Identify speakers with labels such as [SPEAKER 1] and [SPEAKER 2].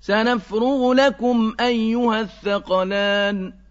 [SPEAKER 1] سَنَفْرُغُ لَكُمْ أيها الثَّقَلَانِ.